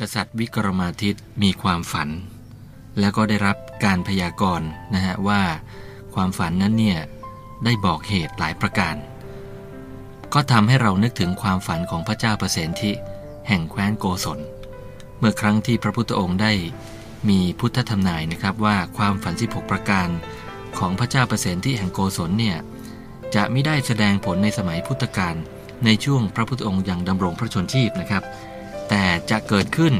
กษัตริย์วิกรมาทิตมีความฝัน แล้วก็ได้รับการพยากรณ์นะฮะว่าความฝันนั้นเนี่ยได้บอกเหตุหลายประการ ก็ทำให้เรานึกถึงความฝันของพระเจ้าประเสนทิแห่งแคว้นโกศล เมื่อครั้งที่พระพุทธองค์ได้มีพุทธธรรมนายนะครับว่าความฝัน 16 ประการของพระเจ้าประเสนทิแห่งโกศลเนี่ยจะไม่ได้แสดงผลในสมัยพุทธกาลในช่วงพระพุทธองค์ยังดำรงพระชนชีพนะครับ แต่จะเกิดขึ้น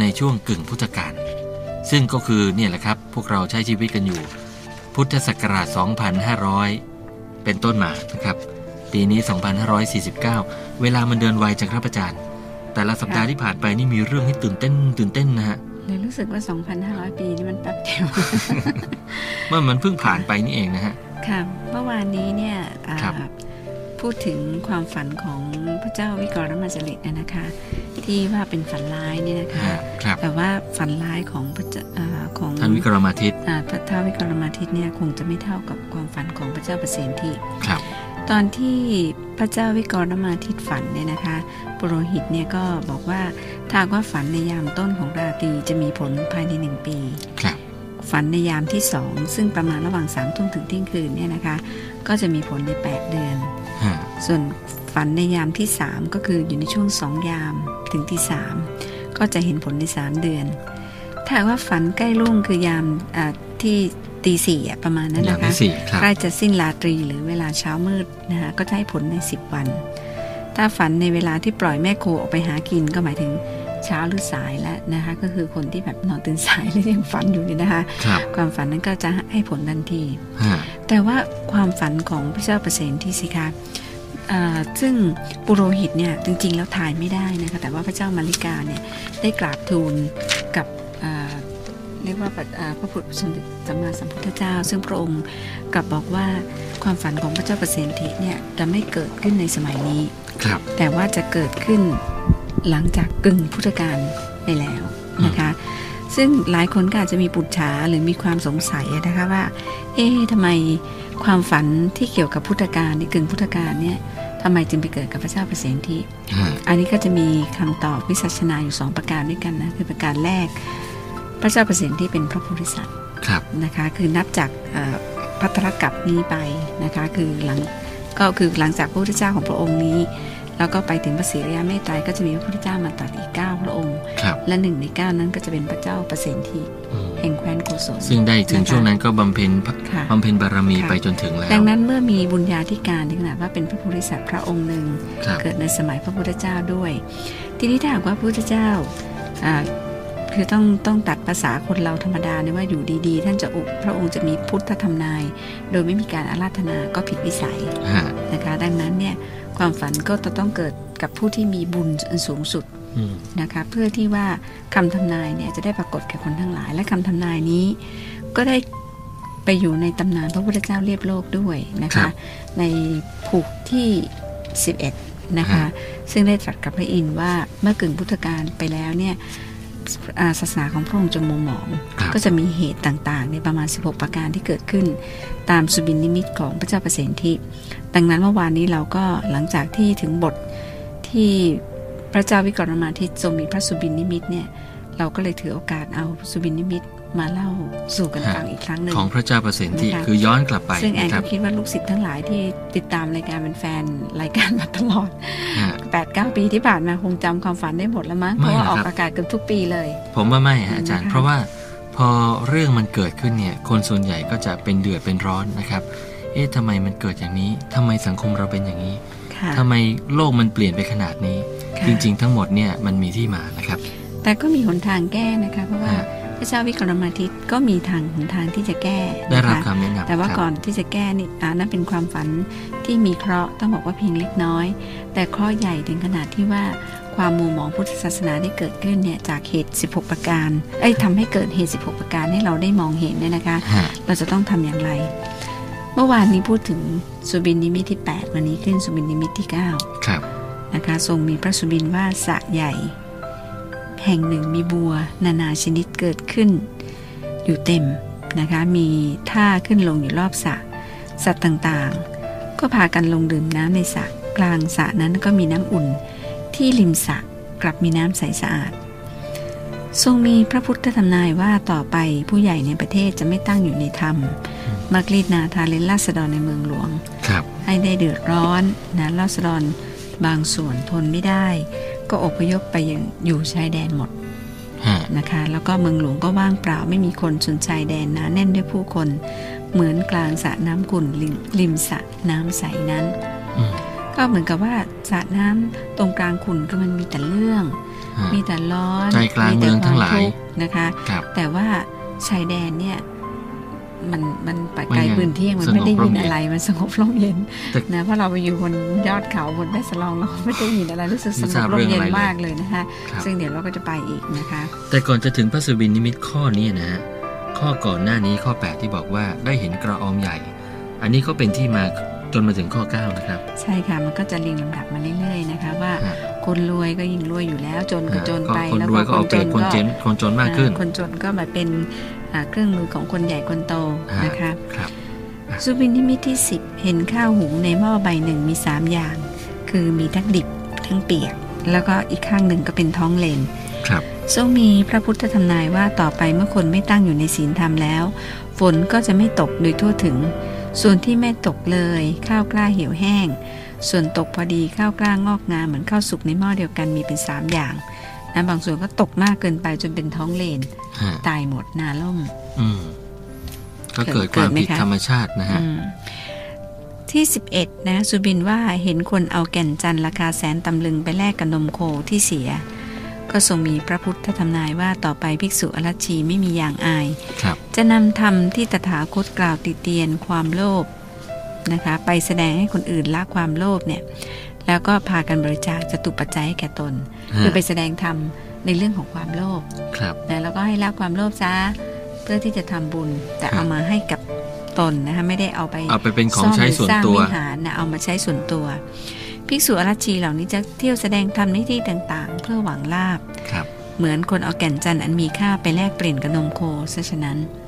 ในช่วงกึ่งพุทธกาลซึ่งก็คือเนี่ยแหละครับพวกเราใช้ชีวิตกันอยู่ พุทธศักราช 2500 เป็นต้นมานะครับ ปีนี้ 2549 เวลามันเดินไวจังครับอาจารย์ แต่ละสัปดาห์ที่ผ่านไปนี่มีเรื่องให้ตื่นเต้น ตื่นเต้นนะฮะเลยรู้สึกว่า 2,500 ปีนี่มันแป๊บเดียวเมื่อมันเพิ่งผ่านไปนี่เองนะฮะค่ะเมื่อวานนี้เนี่ยอ่าครับ พูดถึงความฝันของพระเจ้าวิกรมาจริตนะนะคะ ที่ว่าเป็นฝันร้ายเนี่ยนะคะฮะครับแต่ว่าฝันร้ายของพระเจ้าอ่าของท่านวิกรมาทิตอ่าพระเท้าวิกรมาทิตเนี่ยคงจะไม่เท่ากับความฝันของพระเจ้าประสิทธิครับ ตอนที่พระเจ้าวิกรมาทิตฝันเนี่ยนะคะปุโรหิตเนี่ยก็บอกว่าถ้าหากว่าฝันในยามต้นของราตรีจะมีผลภายในหนึ่งปีครับ ฝันในยามที่สองซึ่งประมาณระหว่าง3ามทุ่มถึงเที่ยงคืนเนี่ยนะคะ ก็จะมีผลใน 8 เดือนฮะส่วนฝันในยามที่ 3 ก็คืออยู่ในช่วงสองยามถึงที่สามก็จะเห็นผลใน 3 เดือน ถ้าหากว่าฝันใกล้รุ่งคือยามอ่าที่ตีสี่อะประมาณนั้นอย่างนะคะที่สี่ครับใกล้จะสิ้นราตรีหรือเวลาเช้ามืดนะคะก็จะให้ผลใน 10 วัน ถ้าฝันในเวลาที่ปล่อยแม่โคออกไปหากินก็หมายถึง เช้าหรือสายแล้วนะคะ ก็คือคนที่แบบนอนตื่นสายแล้วยังฝันอยู่เนี่ยนะคะครับความฝันนั้นก็จะให้ผลทันทีฮะแต่ว่าความฝันของพระเจ้าประเสนที่สิคะอ่าซึ่งปุโรหิตเนี่ยจริง ๆ แล้วถ่ายไม่ได้นะคะแต่ว่าพระเจ้ามาริกาเนี่ยได้กราบทูลกับอ่าเรียกว่าพระอ่าพระพุทธสมเด็จสัมมาสัมพุทธเจ้า ซึ่งพระองค์กลับบอกว่าความฝันของพระเจ้าประเสนทิเนี่ยจะไม่เกิดขึ้นในสมัยนี้ครับแต่ว่าจะเกิดขึ้น หลังจากกึ่งพุทธกาลไปแล้วนะคะ ซึ่งหลายคนก็อาจจะมีปุจฉาหรือมีความสงสัยนะคะว่า เอ๊ะทำไมความฝันที่เกี่ยวกับพุทธกาลในกึ่งพุทธกาลเนี่ยทำไมจึงไปเกิดกับพระเจ้าประเสนที่ฮะอันนี้ก็จะมีคำตอบวิสัชนาอยู่สองประการด้วยกันนะคือประการแรก พระเจ้าประเสนที่เป็นพระโพธิสัตว์ครับนะคะ คือนับจากเอ่อพัทรกับนี้ไปนะคะ คือหลังก็คือหลังจากพระพุทธเจ้าของพระองค์นี้ แล้วก็ไปถึงพระศรีรยาเมตไตรก็จะมีพระพุทธเจ้ามาตรัสอีกเก้าพระองค์ครับและหนึ่งในเก้านั้นก็จะเป็นพระเจ้าประเสนทีอืมแห่งแคว้นโกศลซึ่งได้ถึงนะคะช่วงนั้นก็บำเพ็ญพระค่ะบำเพ็ญบารมีค่ะไปจนถึงแล้ว ดังนั้นเมื่อมีบุญญาธิการถึงขนาดว่าเป็นพระโพธิสัตว์พระองค์หนึ่งครับเกิดในสมัยพระพุทธเจ้าด้วย ทีนี้ถ้าหากว่าพระพุทธเจ้าอ่าคือต้องต้องตัดภาษาคนเราธรรมดาเนี่ยว่าอยู่ดีๆ ท่านจะอุพระองค์จะมีพุทธธรรมนาย โดยไม่มีการอาราธนาก็ผิดวิสัยฮะนะคะดังนั้นเนี่ย ความฝันก็จะต้องเกิดกับผู้ที่มีบุญอันสูงสุดอืมนะคะเพื่อที่ว่าคำทำนายเนี่ยจะได้ปรากฏแก่คนทั้งหลาย และคำทำนายนี้ ก็ได้ไปอยู่ในตำนานพระพุทธเจ้าเรียบโลกด้วยนะครัคะบในผูกที่ 11 นะคะ ซึ่งได้ตรัสกับพระอินทร์ว่าเมื่อกึ่งพุทธกาลไปแล้วเนี่ยอ่า ศาสนาของพระองค์จะมัวหมองครับก็จะมีเหตุต่างๆ ในประมาณ 16 ประการที่เกิดขึ้น ตามสุบินนิมิตของพระเจ้าประเสนทิดังนั้นเมื่อวานนี้เราก็หลังจากที่ถึงบทที่พระเจ้าวิกรมาทิตทรงมีพระสุบินนิมิตเนี่ยเราก็เลยถือโอกาสเอาสุบินนิมิต มาเล่าสู่กันฟังอีกครั้งหนึ่งของพระเจ้าประสิทธินะคะคือย้อนกลับไปซึ่งแอนนะคก็รับคิดว่าลูกศิษย์ทั้งหลายที่ติดตามรายการเป็นแฟนรายการมาตลอดฮะ8 9ปีที่ผ่านมาคงจำความฝันได้หมดแล้วมั้งไม่เพราะว่าหรออกอกครับอากาศเกือบทุกปีเลย ผมว่าไม่ฮะอาจารย์นะคะเพราะว่าพอเรื่องมันเกิดขึ้นเนี่ยคนส่วนใหญ่ก็จะเป็นเดือดเป็นร้อนนะครับ เอ๊ะทำไมมันเกิดอย่างนี้ทำไมสังคมเราเป็นอย่างนี้ค่ะทำไมโลกมันเปลี่ยนไปขนาดนี้ค่ะจริง ๆ ทั้งหมดเนี่ยมันมีที่มานะครับ แต่ก็มีหนทางแก้นะคะเพราะว่าฮะ พระเจ้าวิกรมาทิตก็มีทางหนทางที่จะแก้ได้รับนะคะคำแนะนำแต่ว่าครับก่อนที่จะแก้นี่อ่านั่นเป็นความฝันที่มีเคราะห์ต้องบอกว่าเพียงเล็กน้อย แต่เคราะห์ใหญ่ถึงขนาดที่ว่าความมัวหมองพุทธศาสนาได้เกิดขึ้นเนี่ยจากเหตุ 16 ประการเอ้ยทำให้เกิดเหตุ 16 ประการให้เราได้มองเห็นเนี่ยนะคะฮะเราจะต้องทำอย่างไร เมื่อวานนี้พูดถึงสุบินนิมิตที่ 8 วันนี้ขึ้นสุบินนิมิตที่ 9 ครับนะคะทรงมีพระสุบินว่าสระใหญ่ แห่งหนึ่งมีบัว นานาชนิดเกิดขึ้น อยู่เต็มนะคะมีท่าขึ้นลงอยู่รอบสระสัตว์ต่างๆ ก็พากันลงดื่มน้ำในสระกลางสระนั้นก็มีน้ำอุ่น ที่ริมสระกลับมีน้ำใสสะอาด ทรงมีพระพุทธทำนายว่าต่อไปผู้ใหญ่ในประเทศจะไม่ตั้งอยู่ในธรรมมากรีดนาทาเลนราษฎรในเมืองหลวงครับให้ได้เดือดร้อนนะราษฎรบางส่วนทนไม่ได้ ก็อพยพไปยังอยู่ชายแดนหมดฮะนะคะ แล้วก็เมืองหลวงก็ว่างเปล่าไม่มีคนสนชายแดนหนะแน่นด้วยผู้คน เหมือนกลางสระน้ำขุ่นริมริมสระน้ำใสนั้นอืมก็เหมือนกับว่าสระน้ำตรงกลางขุ่นก็มันมีแต่เรื่องฮะมีแต่ร้อนใจกลางเมืองทั้งหลายมีแต่ควมทุกข์นะคะครับแต่ว่าชายแดนเนี่ย มันมันไปมันไกลยังพื้นที่มันสงบไม่ได้ยินร่มเย็นอะไรมันสงบร่มเย็นแต่นะเพราะเราไปอยู่บนยอดเขาบนแม่สลองเราไม่ได้ยินอะไรรู้สึกสไม่งทราบบร่มเย็นเรื่องอะไรเลยมากเลยนะคะครับซึ่งเดี๋ยวเราก็จะไปอีกนะคะ แต่ก่อนจะถึงพระสุบินนิมิตข้อนี้นะฮะข้อก่อนหน้านี้ข้อ 8 ที่บอกว่าได้เห็นกระออมใหญ่ อันนี้ก็เป็นที่มาจนมาถึงข้อ 9 นะครับ ใช่ค่ะมันก็จะเรียงลำดับมาเรื่อยๆนะคะว่าฮะ คนรวยก็ยิ่งรวยอยู่แล้ว จนก็จนก็ไปคนแล้วรวยก็เอาเปรียบคนเจนคนจนมากขึ้นอ่คนจนก็มาเป็นอ่าเครื่องมือของคนใหญ่คนโตฮะนะคะครับสุบินนิมิตที่ 10 เห็นข้าวหุงในหม้อใบหนึ่งมี 3 อย่าง คือมีทั้งดิบทั้งเปียก แล้วก็อีกข้างหนึ่งก็เป็นท้องเลนครับทรงมีพระพุทธทำนายว่าต่อไปเมื่อคนไม่ตั้งอยู่ในศีลธรรมแล้ว ฝนก็จะไม่ตกโดยทั่วถึง ส่วนที่ไม่ตกเลย ข้าวกล้าเหี่ยวแห้ง ส่วนตกพอดีข้าวกล้างอกงามเหมือนข้าวสุกในหม้อเดียวกันมีเป็น 3 อย่างนะบางส่วนก็ตกมากเกินไปจนเป็นท้องเลนฮะตายหมดนาล่มอืมก็เกิดเกิควาดมไหมผิดคะธรรมชาตินะฮะอืมที่ 11 นะสุบินว่าเห็นคนเอาแก่นจันทร์ราคาแสนตำลึงไปแลกกับนมโคที่เสีย ก็ทรงมีพระพุทธทำนายว่าต่อไปภิกษุอรัชชีไม่มีอย่างอายครับจะนำธรรมที่ตถาคตกล่าวติเตียน ความโลภ นะคะ ไปแสดงให้คนอื่นละความโลภเนี่ย แล้วก็พากันบริจาคจะตุปัจจัยให้แก่ตนฮะคือไปแสดงธรรมในเรื่องของความโลภครับนะแล้วก็ให้ละความโลภซะเพื่อที่จะทำบุญ แต่ครับเอามาให้กับตนนะคะไม่ได้เอาไปเอาไปเป็นของใช้ส่วนซ่อมหรือสร้างตัววิหารนะเอามาใช้ส่วนตัวภิกษุอรัชชีเหล่านี้จะเที่ยวแสดงธรรมในที่ต่างๆ เพื่อหวังลาบครับ เหมือนคนเอาแก่นจันทร์อันมีค่าไปแลกเปลี่ยนกับนมโคซะฉะนั้นอืม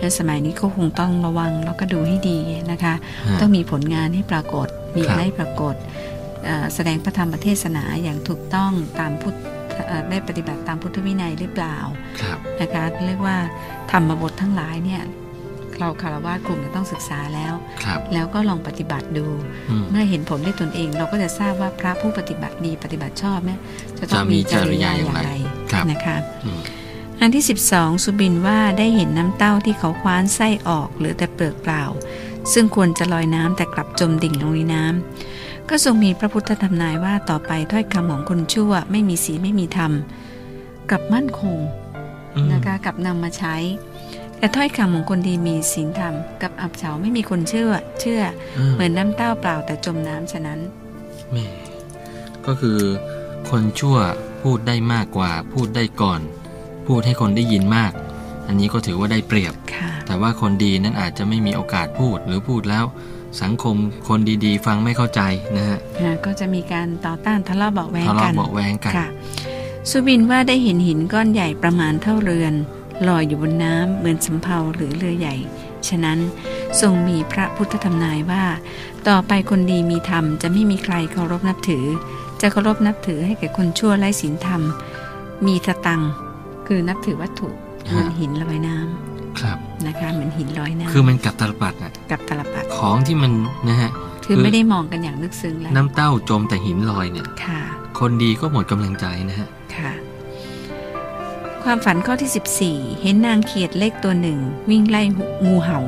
และสมัยนี้ก็คงต้องระวังแล้วก็ดูให้ดีนะคะฮะต้องมีผลงานให้ปรากฏ มีครับอะไรให้ปรากฏเอ่อแสดงพระธรรมเทศนาอย่างถูกต้องตามพุทธเอ่อได้ปฏิบัติตามพุทธวินัยหรือเปล่าครับนะคะเรียกว่าธรรมบททั้งหลายเนี่ยเราคารวะกลุ่มจะต้องศึกษาแล้วครับแล้วก็ลองปฏิบัติดูอืมเมื่อเห็นผลด้วยตนเอง เราก็จะทราบว่าพระผู้ปฏิบัติดีปฏิบัติชอบเนี่ยจะต้องจะมีมีจริยาจริยาอย่ย่างงอาไรไรครับนะคะ อืมอันที่ 12 สุบินว่าได้เห็นน้ำเต้าที่เขาคว้านไส้ออกเหรือแต่เปลือกเปล่า ซึ่งควรจะลอยน้ำแต่กลับจมดิ่งลงในน้ำก็ทรงมีพระพุทธธรรมนายว่าต่อไปถ้อยคำของคนชั่ว ไม่มีศีลไม่มีธรรมกลับมั่นคงอืมนะคะกลับนำมาใช้ แต่ถ้อยคำของคนดีมีศีลธรรม กับอับเฉาไม่มีคนเชื่อ เชื่อเหมือนน้ำเต้าเปล่าแต่จมน้ำฉะนั้นแม่ก็คือคนชั่วพูดได้มากกว่าพูดได้ก่อน พูดให้คนได้ยินมาก อันนี้ก็ถือว่าได้เปรียบค่ะแต่ว่าคนดีนั้นอาจจะไม่มีโอกาสพูดหรือพูดแล้วสังคมคนดีๆ ฟังไม่เข้าใจนะฮะอ่าก็จะมีการต่อต้านทะเลาะเบาะแว้งทะกัเลาะนเบาะแว้งกันค่ะสุบินว่าได้เห็นหินก้อนใหญ่ประมาณเท่าเรือนลอยอยู่บนน้ำเหมือนสำเภาหรือเรือใหญ่ ฉะนั้นทรงมีพระพุทธธรรมนายว่า ต่อไปคนดีมีธรรมจะไม่มีใครเคารพนับถือ จะเคารพนับถือให้แก่คนชั่วไร้ศีลธรรม มีสตัง ค์คือนับถือวัตถุเหมือนหินลอยน้ำครับนะคะเหมือนหินลอยน้ำคือมันกับตลปัดอะกับตลปัดของที่มันนะฮะคือคือไม่ได้มองกันอย่างลึกซึ้งแล้วน้ำเต้าจมแต่หินลอยเนี่ยค่ะ คนดีก็หมดกำลังใจนะฮะค่ะ ความฝันข้อที่ 14 เห็นนางเขียดเล็กตัวหนึ่ง วิ่งไล่งูเห่า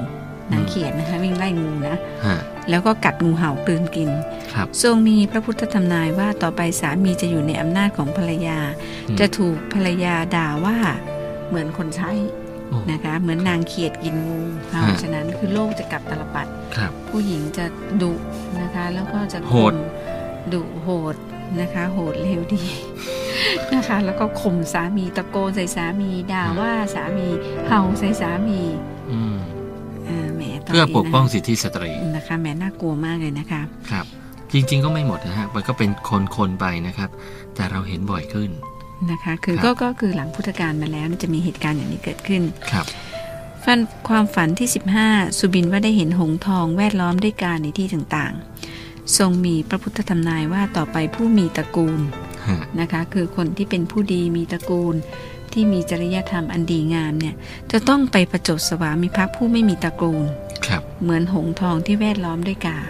นางเขียดนะคะวิ่งไล่งูนะฮะแล้วก็กัดงูเห่ากลืนกินครับทรงมีพระพุทธธรรมนายว่าต่อไปสามีจะอยู่ในอำนาจของภรรยาอืมจะถูกภรรยาด่าว่าเหมือนคนใช้โอ้นะคะ เหมือนนางเขียดกินงูเห่าฮะฉะนั้นคือโลกจะกลับตลปัดครับผู้หญิงจะดุนะคะ แล้วก็จะโหดข่มดุโหดนะคะ โหดเร็วดีนะคะ แล้วก็ข่มสามีตะโกนใส่สามีด่าว่าสามีเห่าใส่สามี พื่อนี้ปกป้องนะสิทธิสตรีนะคะแหมน่ากลัวมากเลยนะคะครับจริงๆก็ไม่หมดนะฮะ มันก็เป็นคนๆไปนะครับ แต่เราเห็นบ่อยขึ้นนะคะ คือครับก็ก็คือหลังพุทธกาลมาแล้วจะมีเหตุการณ์อย่างนี้เกิดขึ้นครับฝันความฝันที่ 15 สุบินว่าได้เห็นหงส์ทองแวดล้อมด้วยการในที่ต่างๆ ทรงมีพระพุทธธรรมนายว่าต่อไปผู้มีตระกูลฮะนะคะ คือคนที่เป็นผู้ดีมีตระกูล ที่มีจริยธรรมอันดีงามเนี่ยจะต้องไปประจบสวามิภักดิ์ผู้ไม่มีตระกูลครับ เหมือนหงส์ทองที่แวดล้อมด้วยกา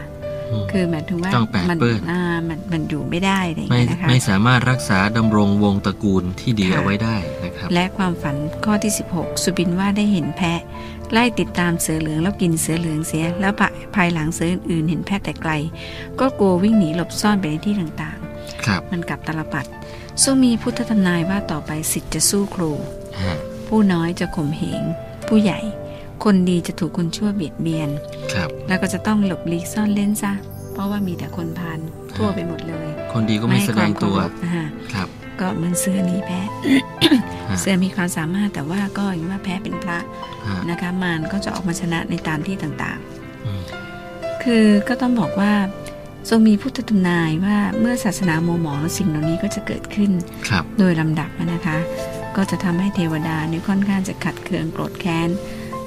มคือหมายถึงว่าต้องแปดมัเปื้อนอ่ามันมันอยู่ไม่ได้อะไรอย่างไม่เงี้ยนะคะไม่สามารถรักษาดำรงวงตระกูลที่ดีค่ะเอาไว้ได้นะครับ และความฝันข้อที่ 16 สุบินว่าได้เห็นแพะ ไล่ติดตามเสือเหลืองแล้วกินเสือเหลืองเสีย แล้วภายหลังเสืออื่นๆเห็นแพะแต่ไกล ก็กลัววิ่งหนีหลบซ่อนไปในที่ต่างครับๆมันกลับตลปัด ทรงมีพุทธทำนายว่าต่อไปสิทธิ์จะสู้ครูฮะผู้น้อยจะข่มเหง ผู้ใหญ่ คนดีจะถูกคนชั่วเบียดเบียน ครับ แล้วก็จะต้องหลบหลีกซ่อนเล่นซะ เพราะว่ามีแต่คนพานทั่วไปหมดเลย คนดีก็ไม่แสดงตัวให้ความเคารพอ่าครับ ก็เหมือนเสือหนีแพะฮะเสือมีความสามารถแต่ว่าก็อย่างว่าแพ้เป็นพระฮะนะคะมารก็จะออกมาชนะในตามที่ต่างอืมๆคือก็ต้องบอกว่า ทรงมีพุทธทำนายว่าเมื่อศาสนาโมวหมองสิ่งเหล่านี้ก็จะเกิดขึ้นครับโดยลำดับนะคะ ก็จะทำให้เทวดาเนี่ยค่อนข้างจะขัดเคืองโกรธแค้น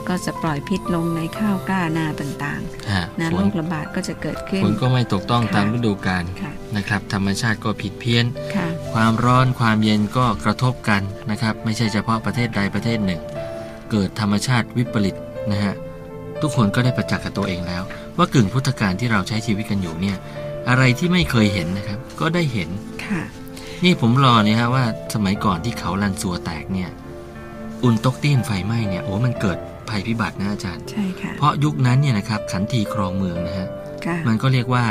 ก็จะปล่อยพิษลงในข้าวกล้านาต่างฮะๆนะฝโรนคระบาดก็จะเกิดขึ้นฝนก็ไม่ตกต้องค่ะตามฤดูกาลค่ะนะครับ ธรรมชาติก็ผิดเพี้ยนค่ะความร้อนความเย็นก็กระทบกันนะครับ ไม่ใช่เฉพาะประเทศใดประเทศหนึ่ง เกิดธรรมชาติวิปริตนะฮะทุกคนก็ได้ประจักษ์กับตัวเองแล้ว ว่ากึ่งพุทธกาลที่เราใช้ชีวิตกันอยู่เนี่ย อะไรที่ไม่เคยเห็นนะครับ ก็ได้เห็นค่ะ นี่ผมรอเนี่ยฮะว่าสมัยก่อนที่เขาลันซัวแตกเนี่ย อุนตกตีนไฟไหม้เนี่ยโอ้มันเกิดภัยพิบัตินะอาจารย์ ใช่ค่ะ เพราะยุคนั้นเนี่ยนะครับขันทีครองเมืองนะฮะค่ะมันก็เรียกว่า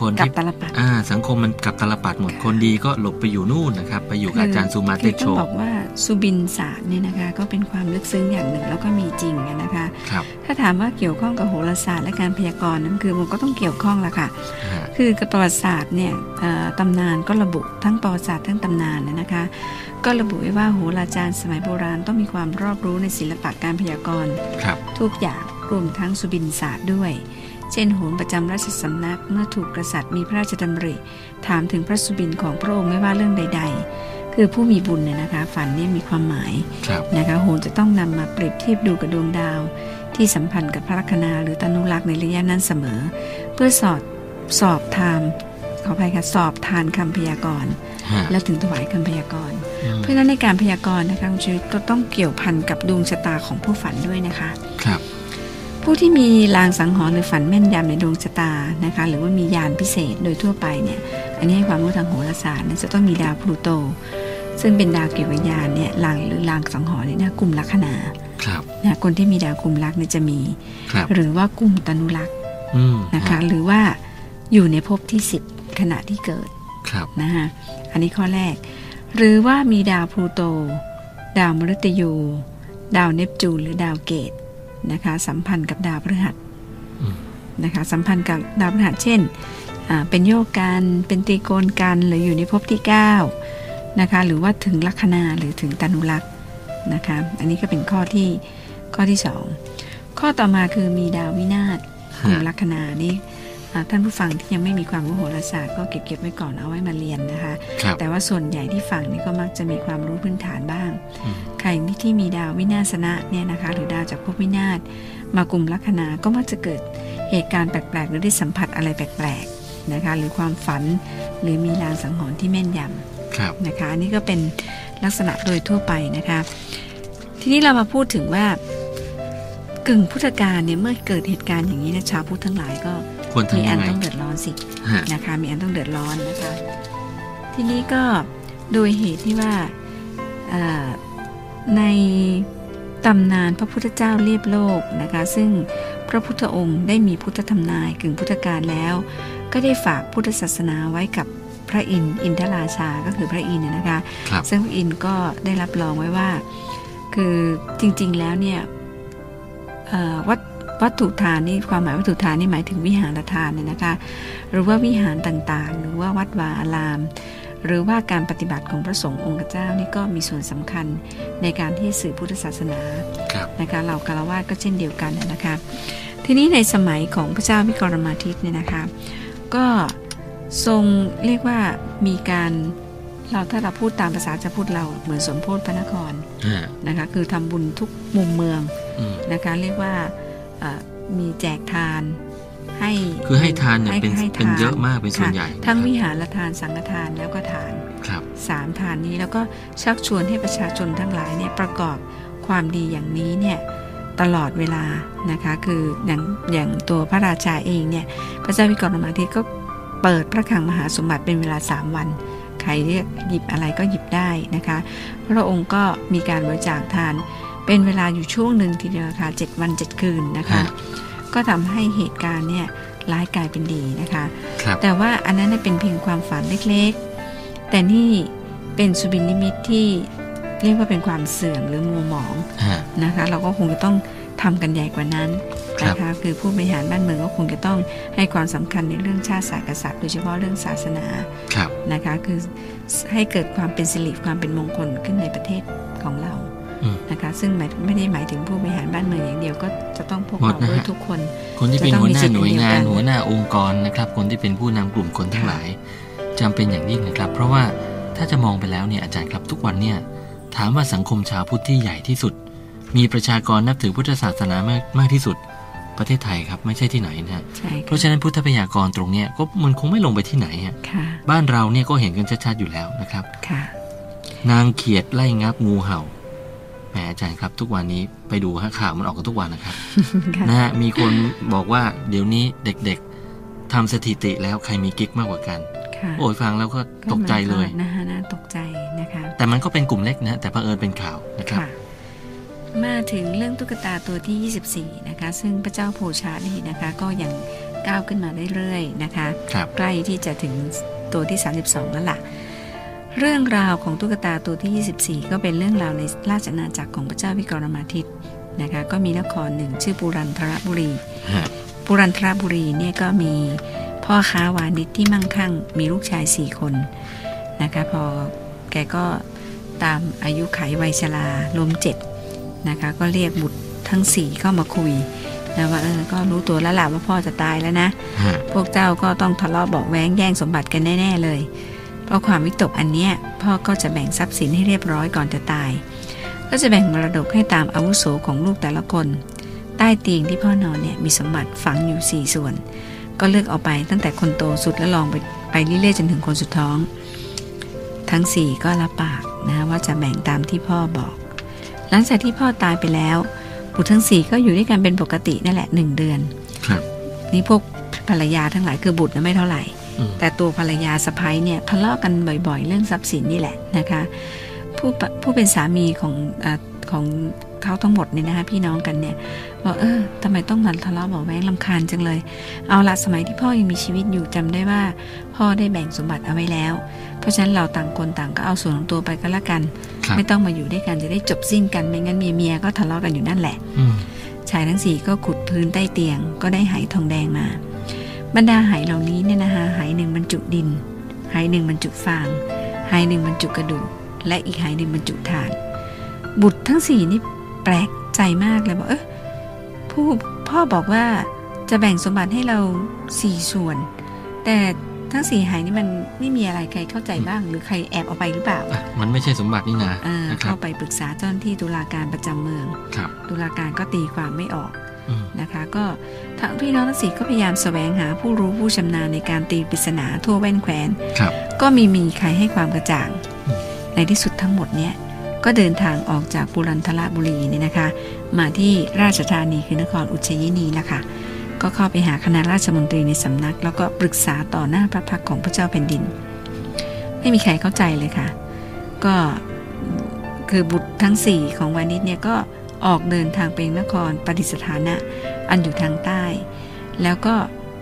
คนกับที่ตลปัดอ่า สังคมมันกลับตลปัดหมดคนดีก็หลบไปอยู่นู่นนะครับ ไปอยู่กับอาจารย์ซูมาเตคือโชต้องบอกว่าสุบินศาสตร์เนี่ยนะคะ ก็เป็นความลึกซึ้งอย่างหนึ่งแล้วก็มีจริงอะนะคะครับถ้าถามว่าเกี่ยวข้องกับโหราศาสตร์และการพยากรณ์นั่นคือมันก็ต้องเกี่ยวข้องละค่ะฮะคือกับประวัติศาสตร์เนี่ยเอ่อตำนานก็ระบุทั้งประวัติศาสตร์ทั้งตำนานนะนะคะ ก็ระบุไว้ว่าโหราจารย์สมัยโบราณต้องมีความรอบรู้ในศิลปะการพยากรณ์ครับทุกอย่างรวมทั้งสุบินศาสตร์ด้วย เช่นโหนประจำราชสำนักเมื่อถูกกษัตริย์มีพระราชดำริ ถามถึงพระสุบินของพระองค์ไม่ว่าเรื่องใด ๆ คือผู้มีบุญเนี่ยนะคะ ฝันเนี่ยมีความหมายครับนะคะโหนจะต้องนำมาเปรียบเทียบดูกับดวงดาว ที่สัมพันธ์กับพระลัคนาหรือตนุรักษ์ในระยะนั้นเสมอ เพื่อสอบสอบทามขออภัยค่ะสอบทานคำพยากรณ์ฮะแล้วถึงถวายคำพยากรณ์อืมเพราะฉะนั้นในการพยากรณ์นะคะคุณชีวิตก็ต้องเกี่ยวพันกับดวงชะตาของผู้ฝันด้วยนะคะ ครับ ผู้ที่มีลางสังหรณ์หรือฝันแม่นยำในดวงชะตานะคะ หรือว่ามียานพิเศษโดยทั่วไปเนี่ย อันนี้ให้ความรู้ทางโหราศาสตร์เนี่ยจะต้องมีดาวพลูโต ซึ่งเป็นดาวเกี่ยวกับยานเนี่ยลางหรือลางสังหรณ์เนี่ยนะกลุ่มลัคนาครับนะคนที่มีดาวกลุ่มลักษณ์เนี่ยจะมีครับหรือว่ากลุ่มตนุลักษณ์อืมนะคะฮะหรือว่าอยู่ในภพที่10ขณะที่เกิดครับนะคะอันนี้ข้อแรก หรือว่ามีดาวพลูโต ดาวมฤตยู ดาวเนปจูนหรือดาวเกต นะคะสัมพันธ์กับดาวพฤหัสอืมนะคะสัมพันธ์กับดาวพฤหัสเช่นอ่าเป็นโยกกันเป็นตรีโกณกันหรืออยู่ในภพที่9นะคะหรือว่าถึงลัคนาหรือถึงตนุลักษณ์นะคะอันนี้ก็เป็นข้อที่ข้อที่ 2 ข้อต่อมาคือมีดาววินาศกลุ่มลัคนานี่อ่า ท่านผู้ฟังที่ยังไม่มีความรู้โหราศาสตร์ก็เก็บเก็บไว้ก่อนเอาไว้มาเรียนนะคะครับแต่ว่าส่วนใหญ่ที่ฟังนี่ก็มักจะมีความรู้พื้นฐานบ้างอืมใครที่มีดาววินาศนะเนี่ยนะคะ หรือดาวจากภพวินาศมากลุ่มลัคนาก็มักจะเกิดเหตุการณ์แปลกๆ หรือได้สัมผัสอะไรแปลกๆนะคะ หรือความฝันหรือมีลางสังหรณ์ที่แม่นยครับำนะคะอันนี้ก็เป็นลักษณะโดยทั่วไปนะคะ ทีนี้เรามาพูดถึงว่ากึ่งพุทธกาลเนี่ยเมื่อเกิดเหตุการณ์อย่างนี้นะชาวพุทธทั้งหลายก็ ควรมีทำอัยังนไงต้องเดือดร้อนสิฮะนะคะ มีอันต้องเดือดร้อนนะคะ ทีนี้ก็โดยเหตุที่ว่าเอ่อในตำนานพระพุทธเจ้าเรียบโลกนะคะ ซึ่งพระพุทธองค์ได้มีพุทธธรรมนายกึ่งพุทธกาลแล้ว ก็ได้ฝากพุทธศาสนาไว้กับพระอินทร์อินทราชาก็คือพระอินทร์เนี่ยนะคะครับซึ่งพระอินทร์ก็ได้รับรองไว้ว่า คือจริง ๆแล้วเนี่ยเอ่อวัต วัตถุทานนี่ความหมายวัตถุทานนี่หมายถึงวิหารทานเนี่ยนะคะ หรือว่าวิหารต่างๆ หรือว่าวัดวาอาราม หรือว่าการปฏิบัติของพระสงฆ์องค์เจ้านี่ก็มีส่วนสำคัญในการที่สื่อพุทธศาสนาครับนะคะเหล่ากาลวาสก็เช่นเดียวกันนะคะ ทีนี้ในสมัยของพระเจ้าวิกรมาทิตย์เนี่ยนะคะ ก็ทรงเรียกว่ามีการเราถ้าเราพูดตามภาษาจะพูดเราเหมือนสมโพธิพระนครฮะนะคะคือทำบุญทุกมุมเมืองอืมนะคะเรียกว่าเอ่อ มีแจกทานให้คือให้ทานเนี่ยเป็นให้เป็นทานเยอะมากเป็นส่วนค่ะใหญ่ ทั้งนะครับวิหารทานสังฆทานแล้วก็ทานครับสามฐานนี้แล้วก็ชักชวนให้ประชาชนทั้งหลายเนี่ยประกอบความดีอย่างนี้เนี่ยตลอดเวลานะคะคืออย่างอย่างตัวพระราชาเองเนี่ยพระเจ้าวิกรณมาธิตก็เปิดพระคลังมหาสมบัติเป็นเวลา 3 วัน ใครเรียกหยิบอะไรก็หยิบได้นะคะ พระองค์ก็มีการบริจาคทาน เป็นเวลาอยู่ช่วงหนึ่งทีเดียวค่ะ 7 วัน 7 คืนนะคะฮะก็ทำให้เหตุการณ์เนี่ยร้ายกลายเป็นดีนะคะครับแต่ว่าอันนั้นน่ะเป็นเพียงความฝันเล็กๆ แต่นี่เป็นสุบินนิมิตที่เรียกว่าเป็นความเสื่อมหรือมัวหมองฮะนะคะ เราก็คงจะต้องทำกันใหญ่กว่านั้นครับนะคะคือผู้บริหารบ้านเมืองก็คงจะต้องให้ความสำคัญในเรื่องชาติศาสตร์กษัตริย์โดยเฉพาะเรื่องศาสนาครับนะคะ คือให้เกิดความเป็นสิริความเป็นมงคลขึ้นในประเทศของเราอืม นะคะซึ่งหมายไม่ได้หมายถึงผู้บริหารบ้านเมืองอย่างเดียวก็จะต้องพวกหมดเรานะฮะด้วยทุกคน คนที่เป็นจะต้องหัวมีหน้าจิตหน่วยเดียวงากันนหัวหน้าองค์กรนะครับ คนที่เป็นผู้นำกลุ่มคนทั้งหลายจำเป็นอย่างยิ่งนะครับ เพราะว่าถ้าจะมองไปแล้วเนี่ยอาจารย์ครับทุกวันเนี่ยถามว่าสังคมชาวพุทธที่ใหญ่ที่สุด มีประชากรนับถือพุทธศาสนามากมากที่สุด ประเทศไทยครับไม่ใช่ที่ไหนนะฮะใช่เพราะฉะนั้นพุทธพยากรตรงเนี้ยก็มันคงไม่ลงไปที่ไหนฮะค่ะบ้านเราเนี่ยก็เห็นกันชัดๆอยู่แล้วนะครับค่ะนางเขียดไล่งับงูเห่า แหมอาจารย์ครับ ทุกวันนี้ไปดูฮะข่าวมันออกกันทุกวันนะครับค่ะนะฮะมีคนบอกว่าเดี๋ยวนี้เด็กๆทำสถิติแล้วใครมีกิ๊กมากกว่ากันค่ะโอ้ยฟังแล้วก็ตกใจเลยก็นะคะน่าตกใจนะคะ แต่มันก็เป็นกลุ่มเล็กนะฮะแต่เผอิญเป็นข่าวนะครับค่ะมาถึงเรื่องตุ๊กตาตัวที่ 24 นะคะ ซึ่งพระเจ้าโพชานี่นะคะ ก็ยังก้าวขึ้นมาเรื่อยๆนะคะครับใกล้ที่จะถึงตัวที่ 32 แล้วล่ะ เรื่องราวของตุ๊กตาตัวที่ 24 ก็เป็นเรื่องราวในราชอาณาจักรของพระเจ้าวิกรมาทิตนะคะก็มีนครหนึ่งชื่อปุรันทรบุรีฮะปุรันทรบุรีเนี่ยก็มีพ่อค้าวานิชที่มั่งคั่ง มีลูกชายสี่คนนะคะพอแกก็ตามอายุไขวัยชรารวมเจ็ดนะคะก็เรียกบุตรทั้งสี่เข้ามาคุยนะว่าเออก็รู้ตัวแล้วล่ะว่าพ่อจะตายแล้วนะฮะพวกเจ้าก็ต้องทะเลาะเบาะแว้งแย่งสมบัติกันแน่ ๆ เลย เพราะความวิตกอันเนี้ยพ่อก็จะแบ่งทรัพย์สินให้เรียบร้อยก่อนจะตาย ก็จะแบ่งมรดกให้ตามอาวุโสของลูกแต่ละคน ใต้เตียงที่พ่อนอนเนี่ยมีสมบัติฝังอยู่สี่ส่วน ก็เลือกเอาไปตั้งแต่คนโตสุดแล้วลองไปไปเรื่อยๆจนถึงคนสุดท้อง ทั้งสี่ก็รับปากนะว่าจะแบ่งตามที่พ่อบอก หลังจากที่พ่อตายไปแล้วบุตรทั้งสี่ก็อยู่ด้วยกันเป็นปกตินั่นแหละหนึ่งเดือน ครับ นี่พวกภรรยาทั้งหลายคือบุตรนะไม่เท่าไหร่อืม แต่ตัวภรรยาสะพ้ยเนี่ยทะเลาะกันบ่อยๆ เรื่องทรัพย์สินนี่แหละนะคะผู้ปะผู้เป็นสามีของอาของเขาทั้งหมดเนี่ยนะคะพี่น้องกันเนี่ยบอกเออทำไมต้องมาทะเลาะเบาะแว้งลำคาญจังเลย เอาละสมัยที่พ่อยังมีชีวิตอยู่จำได้ว่า พ่อได้แบ่งสมบัติเอาไว้แล้ว เพราะฉะนั้นเราต่างคนต่างก็เอาส่วนของตัวไปก็แล้วกันครับไม่ต้องมาอยู่ด้วยกันจะได้จบสิ้นกันไม่งั้นเมียเมียๆก็ทะเลาะกันอยู่นั่นแหละอืมชายทั้งสี่ก็ขุดพื้นใต้เตียงก็ได้ไหทองแดงมา บรรดาไหเหล่านี้เนี่ยนะคะไหหนึ่งบรรจุดินไหหนึ่งบรรจุฟางไหหนึ่งบรรจุกระดูก และอีกไหหนึ่งบรรจุถ่าน บุตรทั้งสี่นี่แปลกใจมากเลยบอกเออผู้พ่อบอกว่าจะแบ่งสมบัติให้เราสี่ส่วน แต่ทั้งสี่ไหนี่มันไม่มีอะไรใครเข้าใจบ้าง หรือใครแอบเอาไปหรือเปล่าอะมันไม่ใช่สมบัตินี่นาเออนะครัเข้าบไปปรึกษาเจ้าหน้าที่ตุลาการประจำเมืองครับตุลาการก็ตีความไม่ออกอืม นะคะก็ทั้งพี่น้องทั้งสี่ก็พยายามแสวงหาผู้รู้ผู้ชำนาญในการตีปริศนาทั่วแว่นแคว้นครับก็มีมีใครให้ความกระจ่างอืมในที่สุดทั้งหมดเนี่ยก็เดินทางออกจากปุรันทรบุรีเนี่ยนะคะ มาที่ราชธานีคือนครอุชยินีละค่ะก็เข้าไปหาคณะราชมนตรีในสำนัก แล้วก็ปรึกษาต่อหน้าพระพักตร์ของพระเจ้าแผ่นดิน ไม่มีใครเข้าใจเลยค่ะ ก็คือบุตรทั้งสี่ของวานิชเนี่ยก็ ออกเดินทางไปนครปฏิสถานะ อันอยู่ทางใต้ แล้วก็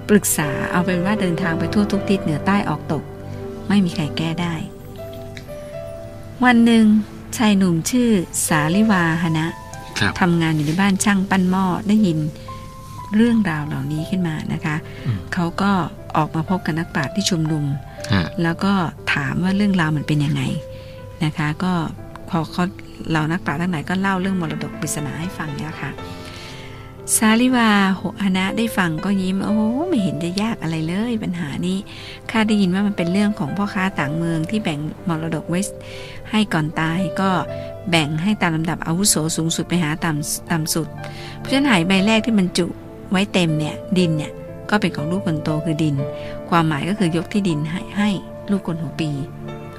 ปรึกษาเอาเป็นว่าเดินทางไปทั่วทุกทิศเหนือใต้ออกตก ไม่มีใครแก้ได้ วันหนึ่งชายหนุ่มชื่อสาลิวาหนะครับทำงานอยู่ในบ้านช่างปั้นหม้อได้ยินเรื่องราวเหล่านี้ขึ้นมานะคะอืมเขาก็ออกมาพบกับนักปราชญ์ที่ชุมนุมฮะแล้วก็ถามว่าเรื่องราวมันเป็นยังไงนะคะ ก็ พอเขาเรานักปราชญ์ทั้งหลายก็เล่าเรื่องมรดกปริศนาให้ฟังเนี่ยค่ะสาลิวาโหอนะได้ฟังก็ยิ้ม โอ้ไม่เห็นจะยากอะไรเลยปัญหานี้ข้าได้ยินว่ามันเป็นเรื่องของพ่อค้าต่างเมืองที่แบ่งมรดกไว้ให้ก่อนตายก็แบ่งให้ตามลำดับอาวุโสสูงสุดไปหาต่ำต่ำสุด เพราะฉะนั้นหายใบแรกที่บรรจุไว้เต็มเนี่ยดินเนี่ยก็เป็นของลูกคนโตคือดิน ความหมายก็คือยกที่ดินให้ให้ลูกคนหัวปี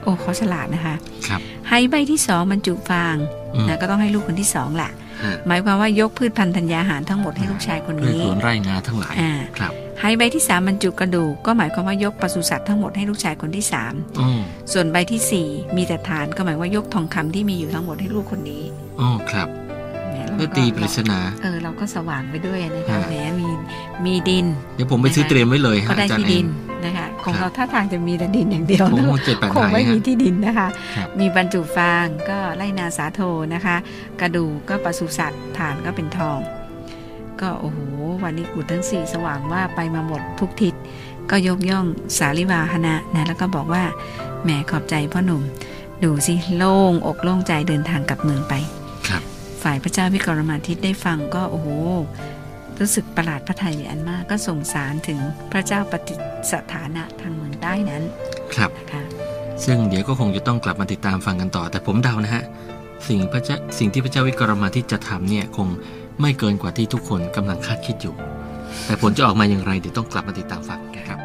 โอ้เขาฉลาดนะคะครับให้ใบที่สองบรรจุฟางอืมนะก็ต้องให้ลูกคนที่สองแหละฮะหมายความว่ายกพืชพันธุ์ธัญญาหารทั้งหมดให้ลูกชายคนพืชนี้สวนไร่นาทั้งหลายอ่าครับให้ใบที่สามบรรจุกระดูกก็หมายความว่ายกปศุสัตว์ทั้งหมดให้ลูกชายคนที่สามอ๋อส่วนใบที่สี่มีแต่ฐานก็หมายว่ายกทองคำที่มีอยู่ทั้งหมดให้ลูกคนนี้อ๋อครับ แหมเราเพื่อตีปริศนาเออเราก็สว่างไปด้วยนะคะฮะแหมมีมีดิน เดี๋ยวผมไปซื้อนะคะเตรียมไว้เลยฮะก็ได้อาจารที่ย์เอดิงนนะคะของครับเราท่าทางจะมีแต่ดินอย่างเดียวผมนะคงเจ็ดแปดคงหายไม่มีฮะที่ดินนะคะครับมีบรรจุฟางก็ไล่นาสาโทนะคะ กระดูกก็ปศุสัตว์ฐานก็เป็นทอง ก็โอ้โหวันนี้กุดทั้งสี่สว่างว่าไปมาหมดทุกทิศก็ยกย่องสาลิวาหนะนะแล้วก็บอกว่าแหมขอบใจพ่อหนุ่ม ดูสิโล่งอกโล่งใจเดินทางกลับเมืองไปครับ ฝ่ายพระเจ้าวิกรมาทิตได้ฟังก็โอ้โหรู้สึกประหลาดพระทัยอันมากก็ส่งสารถึงพระเจ้าปฏิสถานะทางเมืองใต้นั้นครับนะคะซึ่งเดี๋ยวก็คงจะต้องกลับมาติดตามฟังกันต่อ แต่ผมเดานะฮะสิ่งพระเจ้าสิ่งที่พระเจ้าวิกรมาทิตจะทำเนี่ยคงไม่เกินกว่าที่ทุกคนกำลังคาดคิดอยู่ แต่ผลจะออกมาอย่างไรเดี๋ยวต้องกลับมาติดตามฟังนะครับ